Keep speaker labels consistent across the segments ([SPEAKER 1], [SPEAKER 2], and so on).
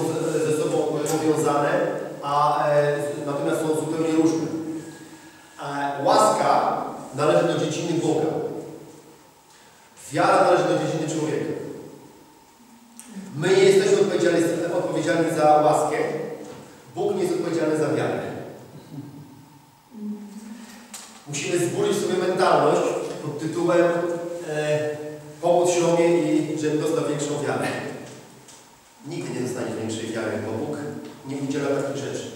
[SPEAKER 1] silver Nigdy nie dostanie większej wiary, bo Bóg nie udziela takich rzeczy.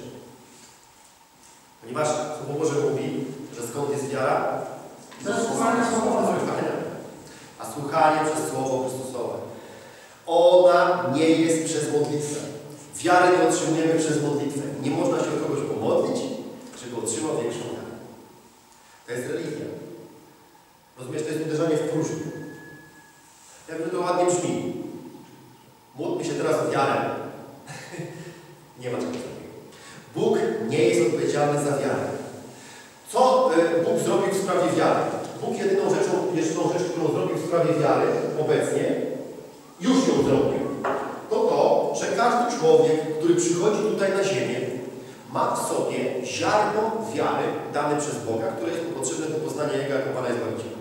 [SPEAKER 1] Ponieważ Słowo Boże mówi, że skąd jest wiara?
[SPEAKER 2] Ze słuchania Słowa.
[SPEAKER 1] Słuchania. A słuchanie przez Słowo Chrystusowe. Ona nie jest przez modlitwę. Wiary nie otrzymujemy przez modlitwę. Nie można się o kogoś pomodlić, żeby otrzymał większą wiarę. To jest religia. Rozumiesz, to jest uderzanie w próżnię. Jakby to ładnie brzmi. Módlmy się teraz o wiarę. nie ma czegoś takiego. Bóg nie jest odpowiedzialny za wiarę. Co y, Bóg zrobił w sprawie wiary? Bóg jedyną rzeczą, jedyną rzecz, którą zrobił w sprawie wiary obecnie, już ją zrobił. To to, że każdy człowiek, który przychodzi tutaj na ziemię, ma w sobie ziarno wiary dane przez Boga, które jest potrzebne do poznania Jego jako Pana Zbawiciela.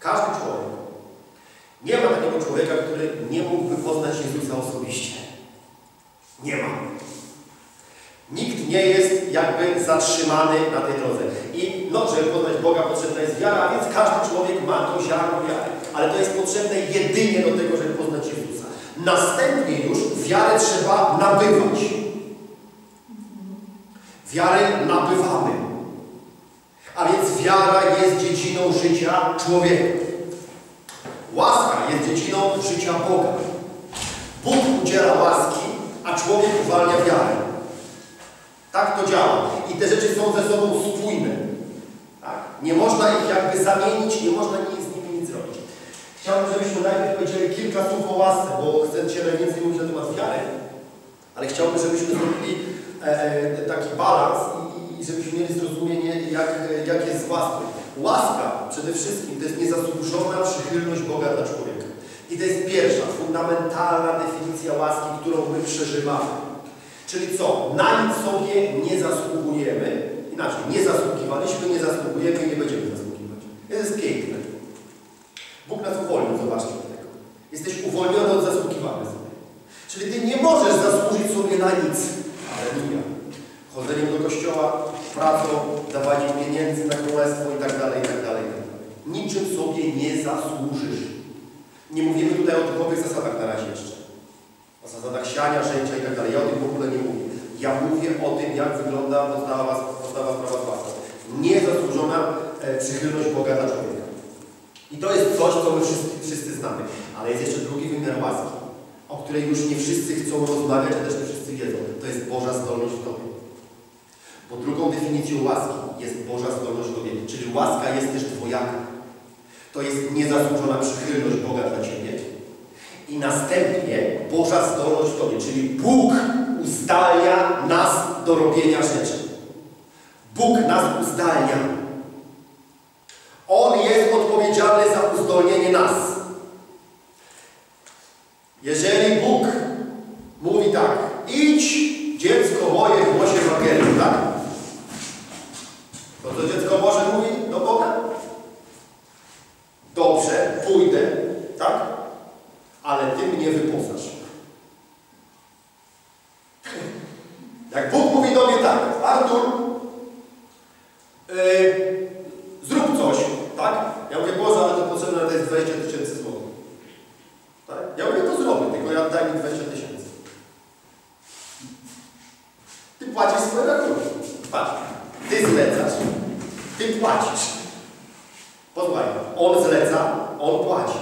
[SPEAKER 1] Każdy człowiek. Nie ma takiego człowieka, który nie mógłby poznać Jezusa osobiście. Nie ma. Nikt nie jest jakby zatrzymany na tej drodze. I no, żeby poznać Boga potrzebna jest wiara, więc każdy człowiek ma to ziarno wiary. Ale to jest potrzebne jedynie do tego, żeby poznać Jezusa. Następnie już wiarę trzeba nabywać. Wiarę nabywamy. A więc wiara jest dziedziną życia człowieka. Życia Boga. Bóg udziela łaski, a człowiek uwalnia wiarę. Tak to działa. I te rzeczy są ze sobą spójne. Tak? Nie można ich jakby zamienić, nie można nic z nimi nic zrobić. Chciałbym, żebyśmy najpierw powiedzieli kilka słów o łasce, bo chcę dzisiaj najwięcej mówić na temat wiary, ale chciałbym, żebyśmy zrobili e, taki balans i, i żebyśmy mieli zrozumienie, jak, jak jest z łaską. Łaska przede wszystkim to jest niezasłużona przychylność Boga dla człowieka. I to jest pierwsza, fundamentalna definicja łaski, którą my przeżywamy. Czyli co? Na nic sobie nie zasługujemy. Inaczej, nie zasługiwaliśmy, nie zasługujemy i nie będziemy zasługiwać. To jest piękne. Bóg nas uwolnił, zobaczcie tego. Jesteś uwolniony od zasługiwania sobie. Czyli Ty nie możesz zasłużyć sobie na nic. Aleluja. Chodzeniem do kościoła, pracą, dawaniem pieniędzy na królestwo i tak dalej, i tak dalej, tak dalej. Niczym sobie nie zasłużysz. Nie mówimy tutaj o duchowych zasadach na razie jeszcze. O zasadach siania, żęcia i tak dalej. Ja o tym w ogóle nie mówię. Ja mówię o tym, jak wygląda podstawa, podstawa zbawcza. Niezasłużona e, przychylność Boga dla człowieka. I to jest coś, co my wszyscy, wszyscy znamy. Ale jest jeszcze drugi wymiar łaski, o której już nie wszyscy chcą rozmawiać, a też nie wszyscy wiedzą. To jest Boża zdolność w Tobie. Bo drugą definicją łaski jest Boża zdolność w Tobie. Czyli łaska jest też dwojaka. To jest niezasłużona przychylność Boga dla Ciebie. I następnie Boża zdolność w Tobie, czyli Bóg uzdalnia nas do robienia rzeczy. Bóg nas uzdalnia. On jest odpowiedzialny za uzdolnienie nas. Jeżeli Bóg mówi tak, idź dziecko moje w głosie Ewangelii, tak? To co dziecko Boże mówi do Boga? Dobrze, pójdę, tak? Ale Ty mnie wyposaż. Jak Bóg mówi do mnie tak, Artur, yy, zrób coś, tak? Ja mówię, Boże, ale to potrzebne to jest 20 tysięcy złotych. Tak? Ja mówię, to zrobię, tylko ja daj mi 20 tysięcy. Ty płacisz swoje rachunki. Patrz, ty zlecasz, ty płacisz. Posłuchaj, on zleca, on płaci.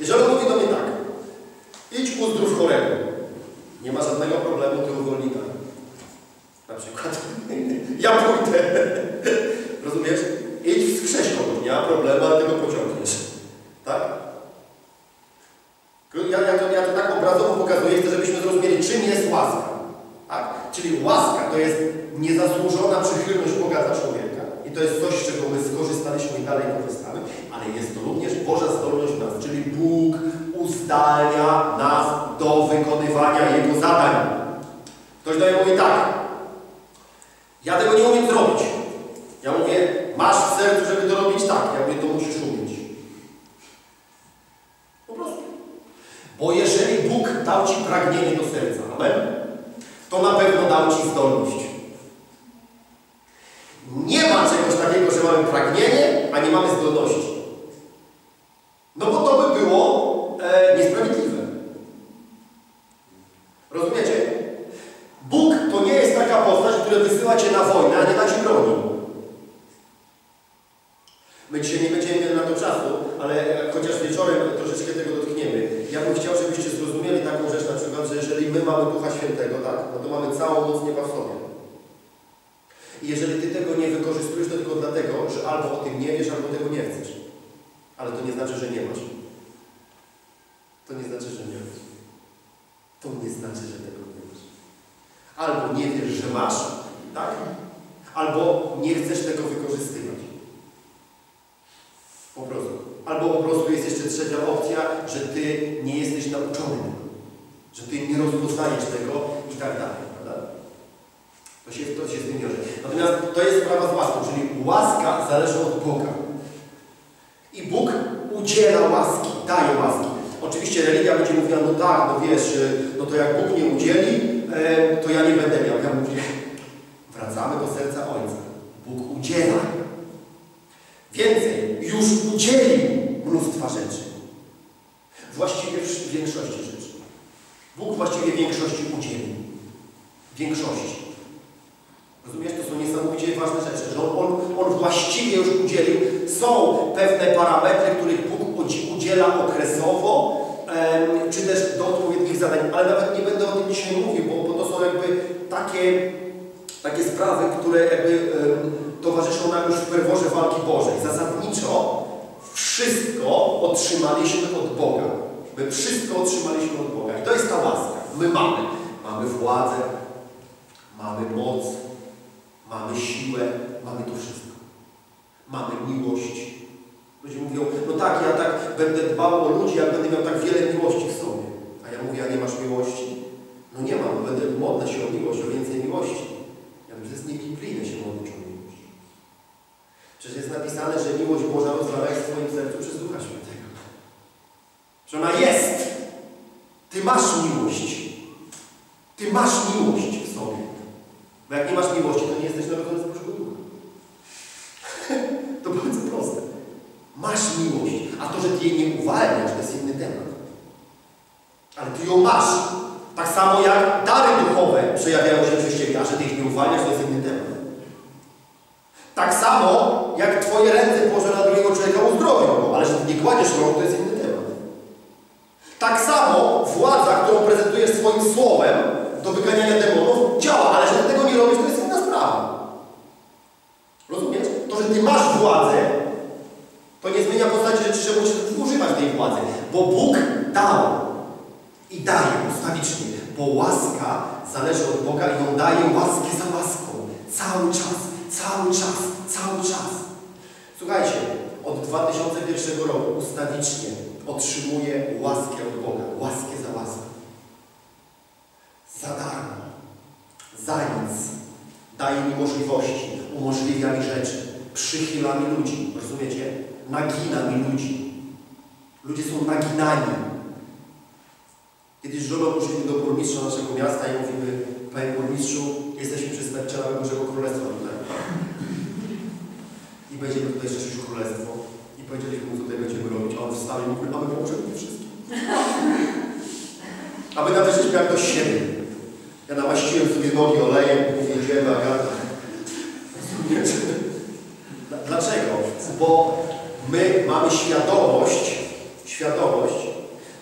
[SPEAKER 1] Jeżeli on mówi do mnie tak, idź uzdrów chorego, nie ma żadnego problemu, ty uwolnij. Na przykład, ja pójdę. Rozumiesz? Idź wskrześ kogoś, nie ma problemu, ale tego pociągniesz. Tak? Ja, ja, to, ja to tak obrazowo pokazuję, chcę, żebyśmy zrozumieli, czym jest łaska. Czyli łaska to jest niezasłużona przychylność Boga dla człowieka. I to jest coś, z czego my skorzystaliśmy i dalej korzystamy, ale jest to również Boża zdolność w nas, czyli Bóg uzdalnia nas do wykonywania Jego zadań. Ktoś do mnie mówi tak, ja tego nie umiem zrobić. Ja mówię, masz w sercu, żeby to robić tak. Ja mówię, to musisz umieć. Po prostu. Bo jeżeli Bóg dał Ci pragnienie do serca, amen, to na pewno dał Ci zdolność. Nie ma czegoś takiego, że mamy pragnienie, a nie mamy zdolności. No bo to by było e, niesprawiedliwe. Rozumiecie? Bóg to nie jest taka postać, która wysyła Cię na wojnę, a nie da Ci broni. My dzisiaj nie będziemy mieli na to czasu, ale chociaż wieczorem troszeczkę tego dotkniemy. Ja bym chciał, żebyście zrozumieli taką rzecz na przykład, że jeżeli my mamy Ducha Świętego, tak, no to mamy całą moc nieba w sobie. I jeżeli Ty tego nie wykorzystujesz, to tylko dlatego, że albo o tym nie wiesz, albo tego nie chcesz. Ale to nie znaczy, że nie masz. To nie znaczy, że nie masz. To nie znaczy, że tego nie masz. Albo nie wiesz, że masz, tak? Albo nie chcesz tego wykorzystywać. Po prostu. Prostu jest jeszcze trzecia opcja, że Ty nie jesteś nauczony. Że Ty nie rozpoznajesz tego i tak dalej. To się, to się z tym wiąże. Natomiast to jest sprawa z łaską, czyli łaska zależy od Boga. I Bóg udziela łaski, daje łaski. Oczywiście religia będzie mówiła, no tak, no wiesz, no to jak Bóg nie udzieli, e, to ja nie będę miał. Ja mówię, wracamy do serca Ojca. Bóg udziela. Więcej, już udzielił mnóstwa rzeczy. Właściwie w większości rzeczy. Bóg właściwie większości udzielił. Większości. Rozumiesz, to są niesamowicie ważne rzeczy, że on, on, on właściwie już udzielił. Są pewne parametry, których Bóg udziela okresowo, em, czy też do odpowiednich zadań, ale nawet nie będę o tym dzisiaj mówił, bo, bo to są jakby takie, takie sprawy, które jakby em, towarzyszą nam już w ferworze walki Bożej. Zasadniczo wszystko otrzymaliśmy od Boga. My wszystko otrzymaliśmy od Boga. I to jest ta łaska. My mamy. Mamy władzę, mamy moc, mamy siłę, mamy to wszystko. Mamy miłość. Ludzie mówią, no tak, ja tak będę dbał o ludzi, jak będę miał tak wiele miłości w sobie. A ja mówię, a nie masz miłości? No nie mam, będę modlę się o miłość, o więcej miłości. Ja mówię, to jest niebiblijne się modlić. Przecież jest napisane, że miłość Boża rozwala w Twoim sercu przez Ducha Świętego. Że ona jest. Ty masz miłość. Ty masz miłość w sobie. Bo jak nie masz miłości, to nie jesteś narodzony z Bożego Ducha. to bardzo proste. Masz miłość, a to, że Ty jej nie uwalniasz, to jest inny temat. Ale Ty ją masz. Tak samo jak dary duchowe przejawiają się przez Ciebie, a że Ty ich nie uwalniasz, to jest inny temat. Tak samo jak Twoje ręce położone na drugiego człowieka uzdrowią ale że Ty nie kładziesz rąk, to jest inny temat. Tak samo władza, którą prezentujesz swoim słowem do wyganiania demonów, działa, ale że Ty tego nie robisz, to jest inna sprawa. Rozumiesz? To, że Ty masz władzę, to nie zmienia postaci rzeczy, że musisz używać tej władzy, bo Bóg dał i daje ustawicznie, bo łaska zależy od Boga i On daje łaskę za łaską. Cały czas, cały czas, cały czas. Słuchajcie, od 2001 roku ustawicznie otrzymuję łaskę od Boga. Łaskę za łaskę. Za darmo. Za nic. Daje mi możliwości, umożliwia mi rzeczy, przychyla mi ludzi. Rozumiecie? Nagina mi ludzi. Ludzie są naginani. Kiedyś żoną poszliśmy do burmistrza naszego miasta i mówimy, Panie burmistrzu, jesteśmy przedstawicielami Bożego Królestwa tutaj. Szerzyć Królestwo. I powiedzieliśmy mu, tutaj będziemy robić. A on wstał i mówi, a my pomożemy tym wszystkim. A my nawet żeśmy jak do siebie. Ja namaściłem sobie nogi olejem, mówię, idziemy, Agata. Rozumiecie? Dlaczego? Bo my mamy świadomość, świadomość,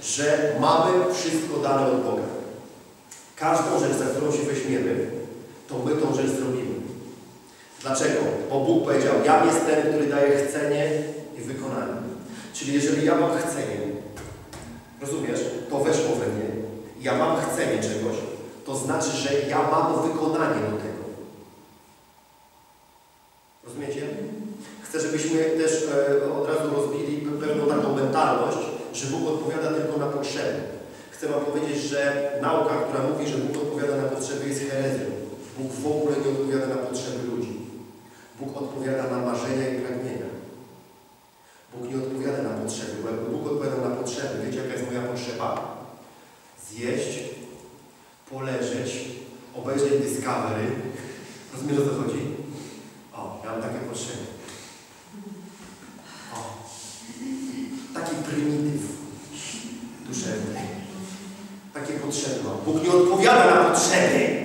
[SPEAKER 1] że mamy wszystko dane od Boga. Każdą rzecz, za którą się weźmiemy, to my tą rzecz zrobimy. Dlaczego? Bo Bóg powiedział, ja jest ten, który daje chcenie i wykonanie. Czyli jeżeli ja mam chcenie, rozumiesz, to weszło we mnie, ja mam chcenie czegoś, to znaczy, że ja mam wykonanie do tego. Rozumiecie? Chcę, żebyśmy też e, od razu rozbili pewną taką mentalność, że Bóg odpowiada tylko na potrzeby. Chcę Wam powiedzieć, że nauka, która mówi, że Bóg odpowiada na potrzeby jest herezją. Bóg w ogóle nie odpowiada na potrzeby ludzi. Bóg odpowiada na marzenia i pragnienia. Bóg nie odpowiada na potrzeby, bo jakby Bóg odpowiadał na potrzeby, wiecie jaka jest moja potrzeba? Zjeść, poleżeć, obejrzeć Discovery. Rozumiesz o co chodzi? O, ja mam takie potrzeby. O, taki prymityw duszewny. Takie potrzeby mam. Bóg nie odpowiada na potrzeby.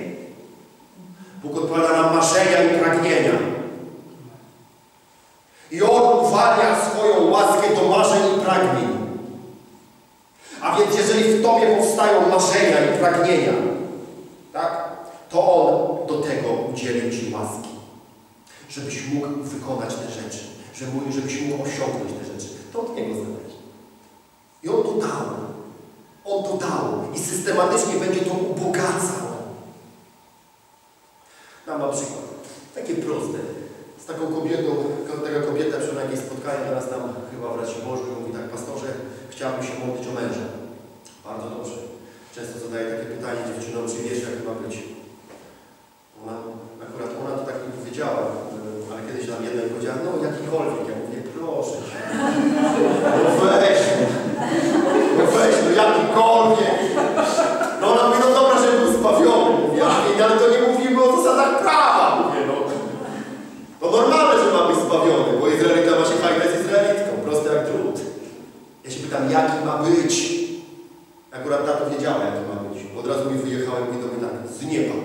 [SPEAKER 1] Bóg odpowiada na marzenia i pragnienia. I On uwalnia swoją łaskę do marzeń i pragnień. A więc jeżeli w Tobie powstają marzenia i pragnienia, tak, to On do tego udzielił Ci łaski. Żebyś mógł wykonać te rzeczy. Żeby, żebyś mógł osiągnąć te rzeczy. To od Niego zależy. I On to dał. On to dał. I systematycznie będzie to ubogacał. Dam wam przykład. Takie proste. Z taką kobietą, taka kobieta przyszła na jakieś spotkanie, teraz tam chyba w Racie Bożu i mówi tak, pastorze, chciałabym się modlić o męża. Bardzo dobrze. Często zadaję takie pytanie dziewczynom, czy wiesz, jak ma być. Ona, akurat ona to tak nie powiedziała, ale kiedyś nam jedna mi powiedziała, no jakikolwiek. Ja mówię, proszę cię. No weź, no weź, no jakikolwiek. No ona mówi, no dobra, że był zbawiony. Mówię, ale to nie mówimy o zasadach prawa. Mówię, no. No normalne, że ma być zbawiony, bo Izraelita ma się fajne z Izraelitką, proste jak drut. Ja się pytam, jaki ma być? Akurat tato wiedziała, jaki ma być. Od razu mi wyjechałem i do mnie tak, z nieba.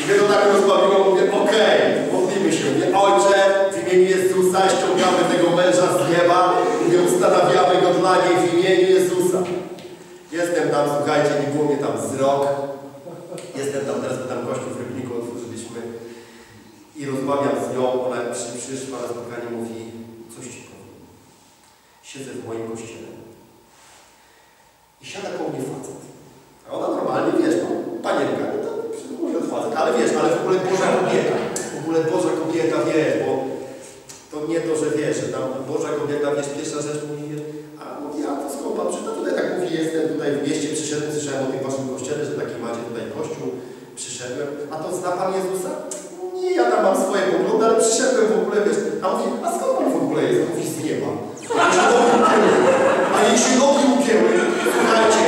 [SPEAKER 1] I mnie to tak rozbawiło, mówię, okej, modlimy się. Mówię, Ojcze, w imieniu Jezusa ściągamy tego męża z nieba. Mówię, ustanawiamy go dla niej w imieniu Jezusa. Jestem tam, słuchajcie, nie było mnie tam z rok. Jestem tam, teraz tam kościół w Rybniku otworzyliśmy i rozmawiam z nią, ona przy, przyszła na spotkanie mówi, coś Ci powiem. Siedzę w moim kościele i siada koło mnie facet. A ona normalnie, wiesz, no, panienka, no to mówiąc facet, ale wiesz, ale w ogóle Boża kobieta, w ogóle Boża kobieta, wiesz, bo to nie to, że wiesz, że tam Wiesz, pierwsza rzecz mówi, a mówi, a to skąd Pan przyszedł? Tutaj tak mówi, jestem tutaj w mieście, przyszedłem, słyszałem o tym Waszym kościele, że taki macie tutaj kościół, przyszedłem, a to zna Pan Jezusa? Nie, ja tam mam swoje poglądy, ale przyszedłem w ogóle, wiesz, a mówi, a skąd Pan w ogóle jest? Mówi, z nieba. A jej się nogi ugięły, słuchajcie,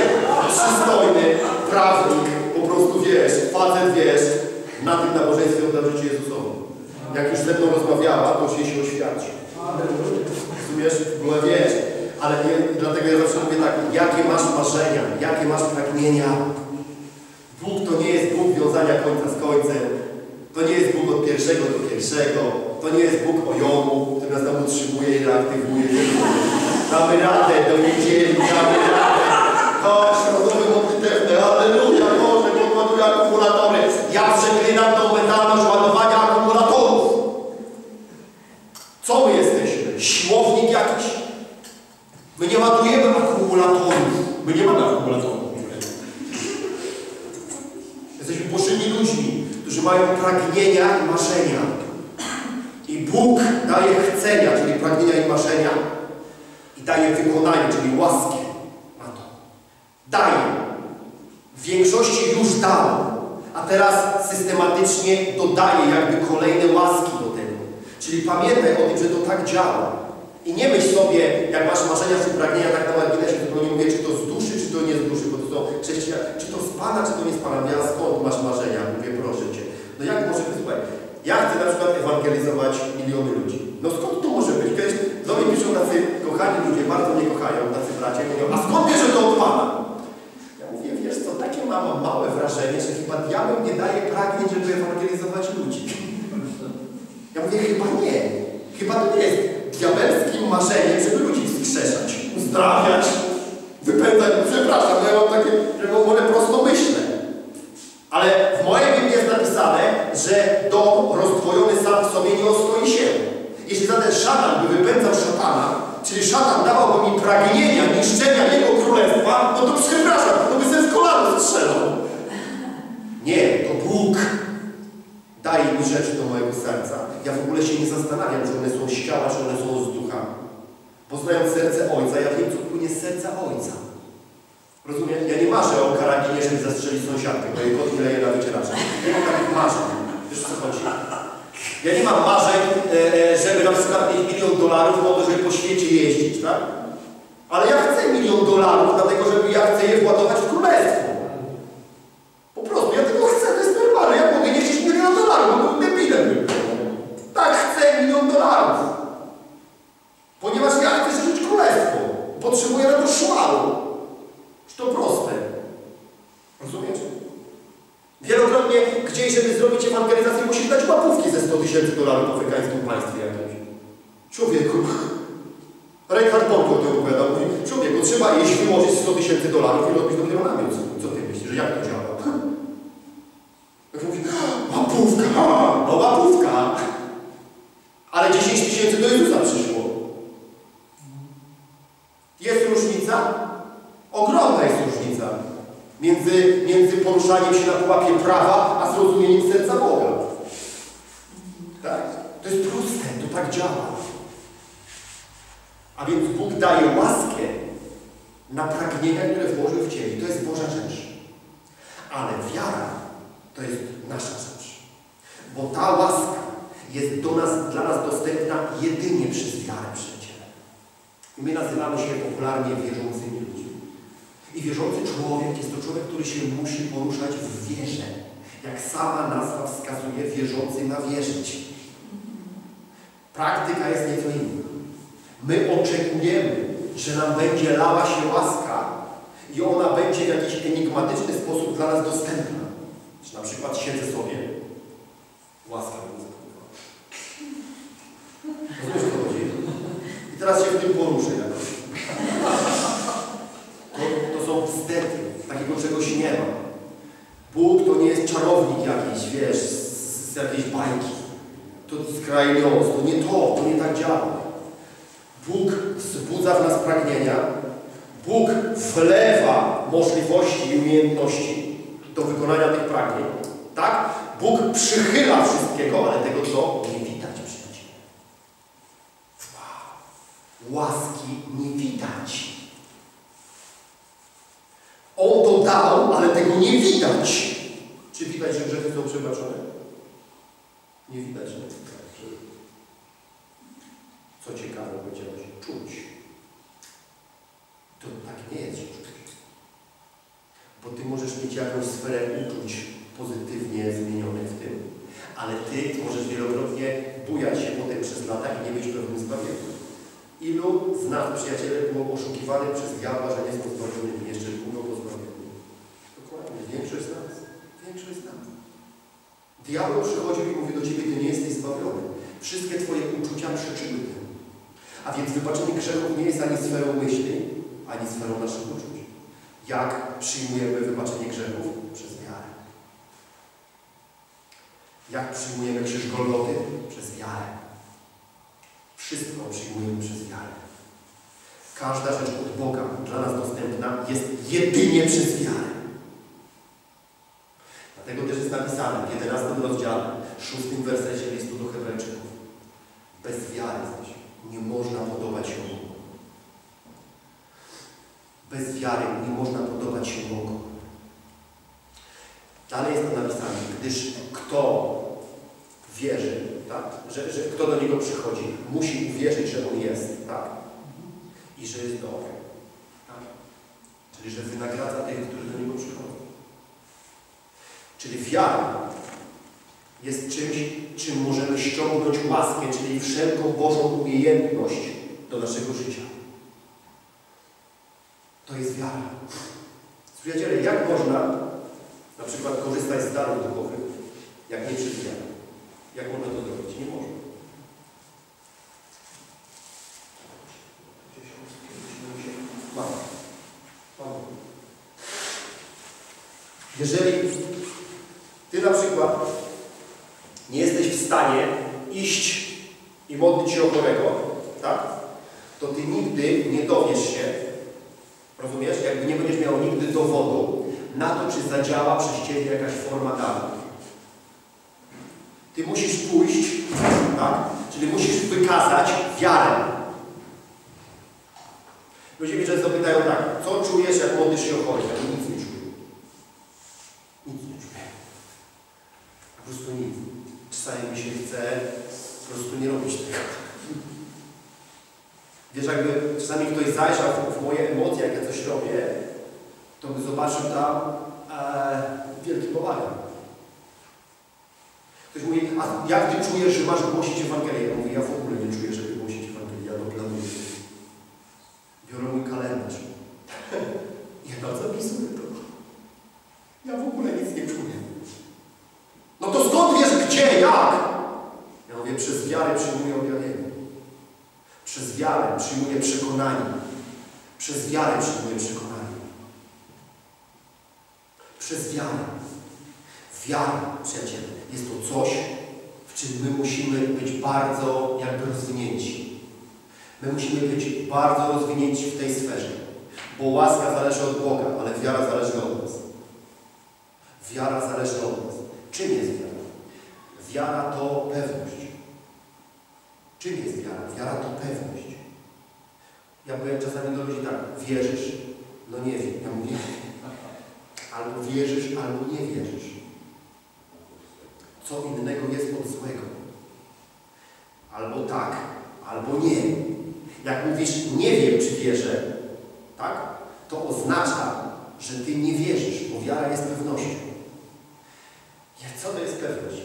[SPEAKER 1] przystojny prawnik, po prostu wiesz, facet wiesz, na tym nabożeństwie oddał życie Jezusowi. Jak już ze mną rozmawiała, to się się oświadczy. Rozumiesz? W ogóle wiesz. Ale nie, dlatego ja zawsze mówię tak, jakie masz marzenia, jakie masz pragnienia. Bóg to nie jest Bóg wiązania końca z końcem. To nie jest Bóg od pierwszego do pierwszego. To nie jest Bóg o jomu, który nas tam utrzymuje i reaktywuje. Damy radę do niedzieli, damy radę. O, środowe modlitewne, halleluja, Boże, podładuję akumulatory. Ja przeklinam tą mentalność ładowania akumulatorów. Co my jesteśmy? Siłownik jakiś? My nie ładujemy akumulatorów. My nie mamy akumulatorów. Jesteśmy Bożymi ludźmi, którzy mają pragnienia i marzenia. I Bóg daje chcenia, czyli pragnienia i marzenia. I daje wykonanie, czyli łaskę na to. Daje. W większości już dał. A teraz systematycznie dodaje jakby kolejne łaski do. Czyli pamiętaj o tym, że to tak działa. I nie myśl sobie, jak masz marzenia czy pragnienia, tak na marginesie, tylko nie mówię, czy to z duszy, czy to nie z duszy, bo to są chrześcijanie, czy to z Pana, czy to nie z Pana. Ja skąd masz marzenia? Mówię, proszę Cię. No jak może być? Słuchaj, ja chcę na przykład ewangelizować miliony ludzi. No skąd to może być? Kiedyś do mnie piszą tacy kochani ludzie, bardzo mnie kochają, tacy bracia, mówią, a skąd wiesz, że to od Pana? Ja mówię, wiesz co, takie mam małe wrażenie, że chyba diabeł nie daje pragnień, żeby ewangelizować ludzi. Ja mówię, chyba nie. Chyba to nie jest diabelskim marzeniem, żeby ludzi wskrzeszać, uzdrawiać, wypędzać. Przepraszam, ja mam takie, że w ogóle prosto myślę. Ale w mojej Biblii jest napisane, że dom rozdwojony sam w sobie nie ostoi się. Jeśli zatem szatan by wypędzał szatana, czyli szatan dawałby mi pragnienia niszczenia jego królestwa, no to przepraszam, to by ze mi rzeczy do mojego serca, ja w ogóle się nie zastanawiam, czy one są z ciała, czy one są z ducha. Poznając serce Ojca, ja wiem, co płynie z serca Ojca. Rozumiesz? Ja nie marzę o karabinie, żeby zastrzelić sąsiadkę, bo jej kot mi leje na wycieracze. Nie mam takich marzeń. Wiesz, o co chodzi? Ja nie mam marzeń, e, e, żeby na przykład mieć milion dolarów po to, żeby po świecie jeździć, tak? Ale ja chcę milion dolarów, dlatego że ja chcę je władować w królestwo. Po prostu, ja tego chcę, to jest normalne. Ja mogę nie chcieć miliona dolarów, bo bym debilem był. Tak, chcę milion dolarów. Ponieważ ja chcę żyć królestwo. Potrzebuję na to szmalu. Czy to proste? Rozumiesz? Wielokrotnie gdzieś, żeby zrobić ewangelizację, musisz dać łapówki ze 100 tysięcy dolarów w afrykańskim państwie jakimś. Człowieku, Reinhard Bonko to opowiadał, mówi, człowieku, trzeba iść wyłożyć 100 tysięcy dolarów i robić dopiero namiot. Co ty myślisz, jak to? Jak mówi, łapówka, no łapówka. Ale 10 tysięcy do Jezusa przyszło. Jest różnica? Ogromna jest różnica między, między poruszaniem się na pułapie prawa, a zrozumieniem serca Boga. Tak? To jest proste, to tak działa. A więc Bóg daje łaskę na pragnienia, które włożył w Ciebie. To jest Boża rzecz. Ale wiara to jest nasza rzecz. Bo ta łaska jest do nas, dla nas dostępna jedynie przez wiarę przyjaciele. I my nazywamy się popularnie wierzącymi ludźmi. I wierzący człowiek jest to człowiek, który się musi poruszać w wierze. Jak sama nazwa wskazuje, wierzący ma wierzyć. Praktyka jest nieco inna. My oczekujemy, że nam będzie lała się łaska i ona będzie w jakiś enigmatyczny sposób dla nas dostępna. Czy na przykład siedzę sobie, łaska mi zapływa. Rozumiesz, o co chodzi? I teraz się w tym poruszę jakoś. To, to są wstety. Takiego czegoś nie ma. Bóg to nie jest czarownik jakiś, wiesz, z, z jakiejś bajki. To skrajnios, to nie to, to nie tak działa. Bóg wzbudza w nas pragnienia, Bóg wlewa możliwości i umiejętności do wykonania tych pragnień. Tak? Bóg przychyla wszystkiego, ale tego co nie widać przecież. Łaski nie widać. On to dał, ale tego nie widać. Czy widać, że grzechy są przebaczone? Nie widać, nie widać. Co ciekawe, powiedziałeś, czuć. To tak nie jest czuć. Bo Ty możesz mieć jakąś sferę uczuć pozytywnie zmienionych w tym, ale Ty możesz wielokrotnie bujać się potem przez lata i nie być pewnym zbawieniem. Ilu z nas, przyjaciele, było oszukiwanych przez diabła, że nie są zbawionymi, jeszcze mówią o zbawieniu. Dokładnie, większość z nas. Większość z nas. Diabeł przychodził i mówi do Ciebie, Ty nie jesteś zbawiony. Wszystkie Twoje uczucia przeczyły tym. A więc wybaczenie grzechów nie jest ani sferą myśli, ani sferą naszych uczuć. Jak przyjmujemy wybaczenie grzechów? Przez wiarę. Jak przyjmujemy krzyż Golgoty? Przez wiarę. Wszystko przyjmujemy przez wiarę. Każda rzecz od Boga dla nas dostępna jest jedynie przez wiarę. Jest napisane w 11 rozdziale, 6 wersecie listu do Hebrajczyków. Bez wiary zaś nie można podobać się Bogu. Bez wiary nie można podobać się Bogu. Dalej jest to napisane, gdyż kto wierzy, tak, że, że kto do Niego przychodzi, musi uwierzyć, że On jest, tak, i że jest dobry. Tak? Czyli, że wynagradza tych, którzy do Niego przychodzą. Czyli wiara jest czymś, czym możemy ściągnąć łaskę, czyli wszelką Bożą umiejętność do naszego życia. To jest wiara. Przyjaciele, jak można na przykład korzystać z darów duchowych, jak nie przez wiarę? Jak można to zrobić? Nie można. Mam. Mam. Jeżeli Ty na przykład nie jesteś w stanie iść i modlić się o chorego, tak? To Ty nigdy nie dowiesz się, rozumiesz? Jakby nie będziesz miał nigdy dowodu na to, czy zadziała przez Ciebie jakaś forma daru. Ty musisz pójść, tak? Czyli musisz wykazać wiarę. Ludzie mnie często pytają tak, co czujesz, jak modlisz się o chorych? Ja mówię, nic nie czuję. Nic nie czuję. Po prostu nic. Czasami mi się chce nie robić tego. Wiesz, jakby czasami ktoś zajrzał w, moje emocje, jak ja coś robię, to by zobaczył tam e, wielki bałagan. Ktoś mówi, a jak Ty czujesz, że masz głosić Ewangelię? Ja mówię, ja w ogóle nie czuję, żeby głosić Ewangelię, ja to planuję. Biorę mój kalendarz. ja tam zapisuję to. Ja w ogóle nic nie czuję. No to skąd wiesz gdzie, jak? Ja mówię, przez wiarę przyjmuję objawienie. Przez wiarę przyjmuję przekonanie. Przez wiarę przyjmuję przekonanie. Przez wiarę. Wiara, przyjaciele, jest to coś, w czym my musimy być bardzo jakby rozwinięci. My musimy być bardzo rozwinięci w tej sferze, bo łaska zależy od Boga, ale wiara zależy od nas. Wiara zależy od nas. Czym jest wiara? Wiara to pewność. Czym jest wiara? Wiara to pewność. Ja mówię czasami do ludzi tak, wierzysz? No nie wiem. Ja mówię, albo wierzysz, albo nie wierzysz. Co innego jest od złego. Albo tak, albo nie. Jak mówisz, nie wiem, czy wierzę, tak? To oznacza, że ty nie wierzysz, bo wiara jest pewnością. Co to jest pewność?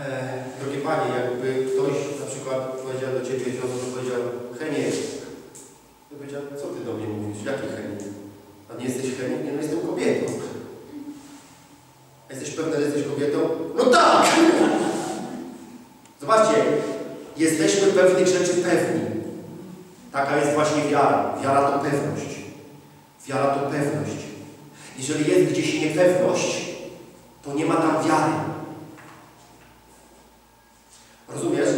[SPEAKER 1] E, drogie Panie, jakby ktoś na przykład powiedział do Ciebie, Piotr, powiedział, Henie, to powiedział, co Ty do mnie mówisz? Jaki chemik? A nie jesteś chemik? Nie, no jestem kobietą. Jesteś pewna, że jesteś kobietą? No tak! Zobaczcie, jesteśmy pewnych rzeczy pewni. Taka jest właśnie wiara. Wiara to pewność. Wiara to pewność. Jeżeli jest gdzieś niepewność, to nie ma tam wiary. Rozumiesz?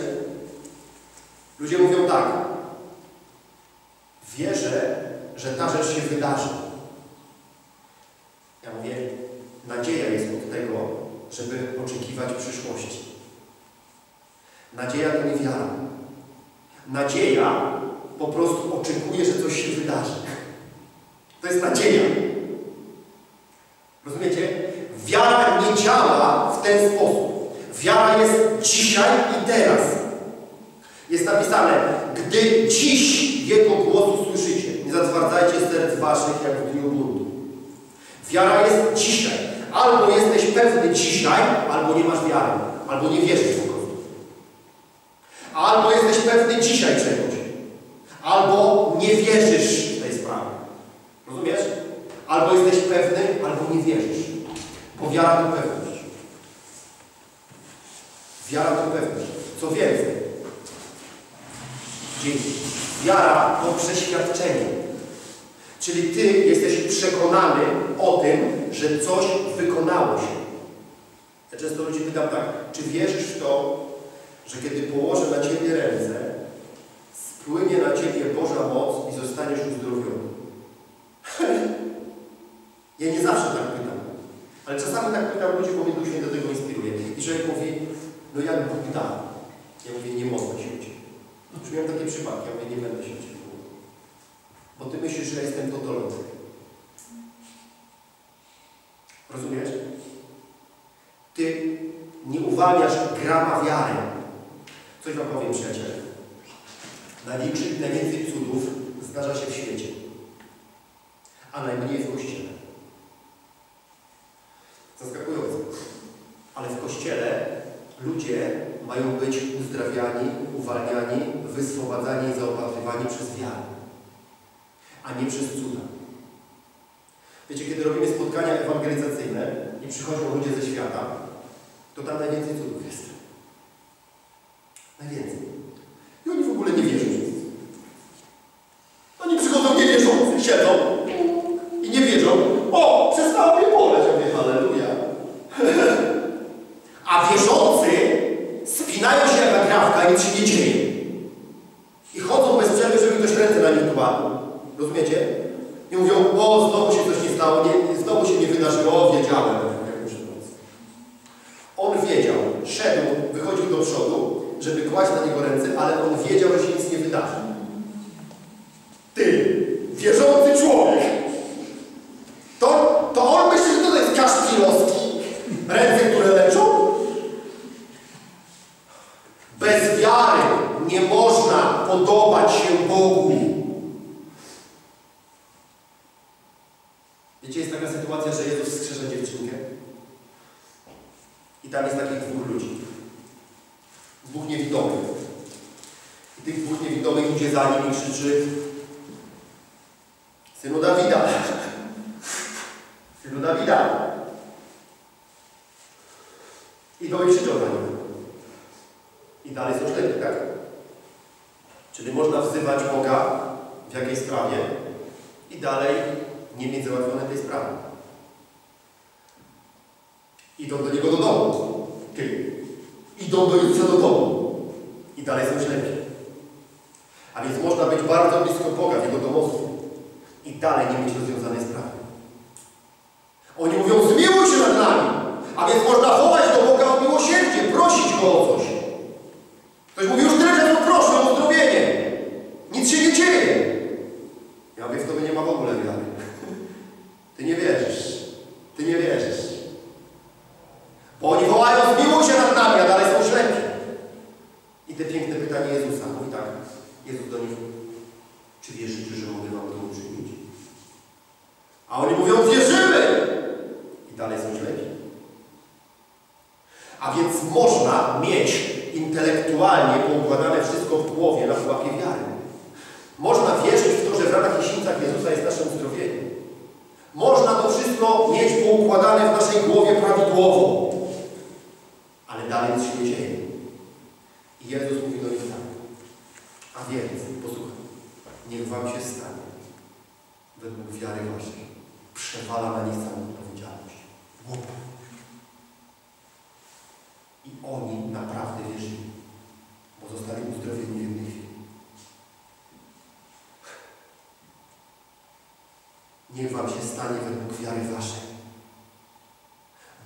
[SPEAKER 1] Ludzie mówią tak. Wierzę, że ta rzecz się wydarzy. Ja mówię, nadzieja jest od tego, żeby przyszłości. Nadzieja to nie wiara. Nadzieja po prostu oczekuje, że coś się wydarzy. To jest nadzieja. Rozumiecie? Wiara nie działa w ten sposób. Wiara jest dzisiaj i teraz. Jest napisane, gdy dziś Jego głosu słyszycie, nie zatwardzajcie serc waszych jak w dniu buntu. Wiara jest dzisiaj. Albo jesteś pewny dzisiaj, albo nie masz wiary. Albo nie wierzysz po prostu. Albo jesteś pewny dzisiaj czegoś. Albo nie wierzysz w tej sprawie. Rozumiesz? Albo jesteś pewny, albo nie wierzysz. Bo wiara to pewność. Wiara to pewność. Co więcej, dzięki. Wiara to przeświadczenie. Czyli Ty jesteś przekonany o tym, że coś wykonało się. Ja często ludzi pytam tak, czy wierzysz w to, że kiedy położę na Ciebie ręce, spłynie na Ciebie Boża moc i zostaniesz uzdrowiony? ja nie zawsze tak pytam. Ale czasami tak pytam ludzi, bo mnie Duch Święty do tego inspiruje. I człowiek mówi, no jak Bóg da. Ja mówię, nie mogę się. Już miałem takie przypadki, ja mówię, nie będę się. Bo Ty myślisz, że jestem totologiem. Rozumiesz? Ty nie uwalniasz grama wiary. Coś Wam powiem, przyjaciele. Największy, najwięcej cudów zdarza się w świecie, a najmniej w Kościele. Zaskakujące. Ale w Kościele ludzie mają być uzdrawiani, uwalniani, wyswobadzani i zaopatrywani przez wiarę, a nie przez cuda. Wiecie, kiedy robimy spotkania ewangelizacyjne i przychodzą ludzie ze świata, to tam najwięcej cudów jest. Najwięcej. I oni w ogóle nie wierzą. Oni przychodzą niewierzący, siedzą i nie wierzą. O, przestało mnie boleć. Ja mówię, halleluja. A wierzący spinają się jak agrawka i nic się nie dzieje. I chodzą bez przerwy, żeby ktoś ręce na nich kładł. Rozumiecie? I mówią, o, znowu się coś nie stało, nie, znowu się nie wydarzyło, o, wiedziałem. Jak muszę On wiedział, szedł ale on wiedział, że się nic nie wydarzy. Ty, wierzący człowiek, to, to on myśli, że to jest kaszpilowski? Ręce, które leczą? Bez wiary nie można podobać się Bogu. Wiecie, jest taka sytuacja, że Jezus wskrzesza dziewczynkę i tam jest takich dwóch ludzi. Dwóch niewidomych. I tych dwóch niewidomych idzie za nim i krzyczy Synu Dawida! Synu Dawida! I krzyczą za nim. I dalej są ślepi, tak? Czyli można wzywać Boga w jakiejś sprawie i dalej nie mieć załatwionej tej sprawy. Idą do Niego do domu. Ty. Idą do Jezusa do domu. I dalej są ślepi. A więc można być bardzo blisko Boga w Jego domostwie i dalej nie mieć rozwiązanej sprawy. Oni mówią, zmiłuj się nad nami. A więc można wołać do Boga o miłosierdzie, prosić Go o coś. Ktoś mówi, już tyle czasu proszę o uzdrowienie. Nic się nie dzieje. Ja mówię, w tobie nie ma w ogóle wiary. Ty nie wierzysz. Ty nie wierzysz. Bo oni wołają, zmiłuj się nad nami, a dalej są ślepi. I te piękne pytanie Jezusa. Mówi tak, Jezus do nich, czy wierzycie, że mogę wam to uczynić? A oni mówią, wierzymy! I dalej są ślepi. A więc można mieć intelektualnie poukładane wszystko w głowie na pułapie wiary. Można wierzyć w to, że w ranach i sińcach Jezusa jest nasze uzdrowienie. Można to wszystko mieć poukładane w naszej głowie prawidłowo. Ale dalej nic się nie dzieje. I Jezus mówi do nich tak. A więc, posłuchaj, niech wam się stanie według wiary waszej. Przewala na nich całą odpowiedzialność. Łup. I oni naprawdę wierzyli, bo zostali uzdrowieni w jednej chwili. Niech wam się stanie według wiary waszej.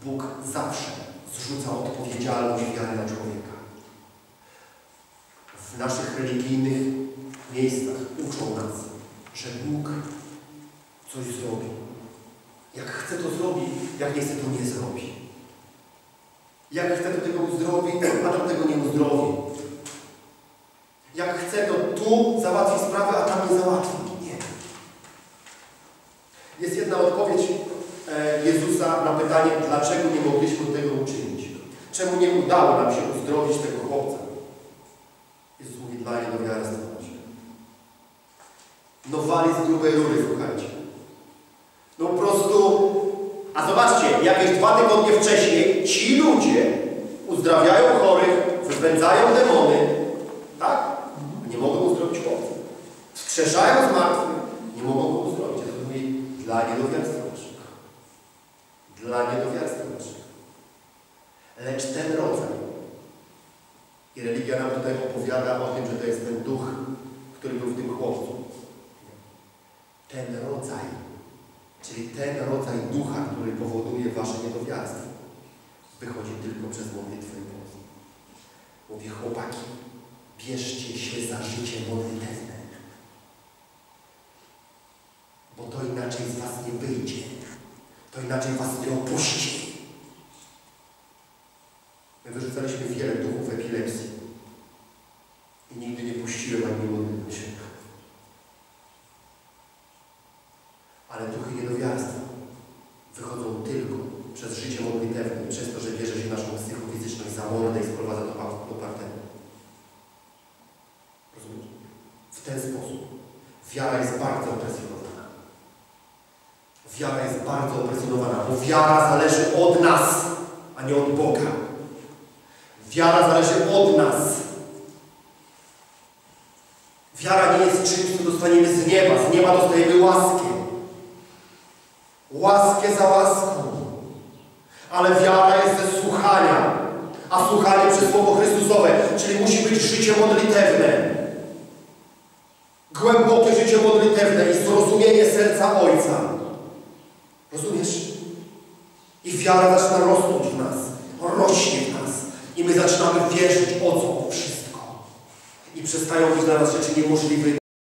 [SPEAKER 1] Bóg zawsze zrzuca odpowiedzialność wiary na człowieka. W naszych religijnych miejscach uczą nas, że Bóg coś zrobi. Jak chce to zrobi, jak nie chce to nie zrobi. Jak chce to tego uzdrowi, a tam tego nie uzdrowi. Jak chce to tu załatwi sprawę, a tam nie załatwi. Nie. Jest jedna odpowiedź e, Jezusa na pytanie, dlaczego nie mogliśmy tego uczynić. Czemu nie udało nam się uzdrowić tego chłopca? Jezus mówi, dla niedowiarstwa naszego. No wali z grubej rury, słuchajcie. No po prostu a zobaczcie, jakieś dwa tygodnie wcześniej ci ludzie uzdrawiają chorych, wypędzają demony, tak? Nie mogą uzdrowić chłopca. Wskrzeszają zmartwych, nie mogą go uzdrowić. To mówi dla niedowiarstwa naszego. Dla niedowiarstwa naszego. Lecz ten rodzaj, i religia nam tutaj opowiada o tym, że to jest ten duch, który był w tym chłopcu. Ten rodzaj Czyli ten rodzaj ducha, który powoduje wasze niedowiarstwo, wychodzi tylko przez modlitwę i post. Mówię, chłopaki, bierzcie się za życie modlitewne. Bo to inaczej z was nie wyjdzie. To inaczej was nie opuści. My wyrzucaliśmy wiele duchów epilepsji. I nigdy nie puściłem ani modliłem się. Duchy niedowiarstwa wychodzą tylko przez życie modlitewne i przez to, że bierze się naszą psychofizyczność za mordę i sprowadza do, parteru. Rozumiesz? W ten sposób wiara jest bardzo opresjonowana. Wiara jest bardzo opresjonowana, bo wiara zależy od nas, a nie od Boga. Wiara zależy od nas. Wiara nie jest czymś, co dostaniemy z nieba. Z nieba dostajemy łaskę. Łaskę za łaską. Ale wiara jest ze słuchania. A słuchanie przez Słowo Chrystusowe, czyli musi być życie modlitewne. Głębokie życie modlitewne i zrozumienie serca Ojca. Rozumiesz? I wiara zaczyna rosnąć w nas. Rośnie w nas. I my zaczynamy wierzyć o co? O wszystko. I przestają być dla nas rzeczy niemożliwe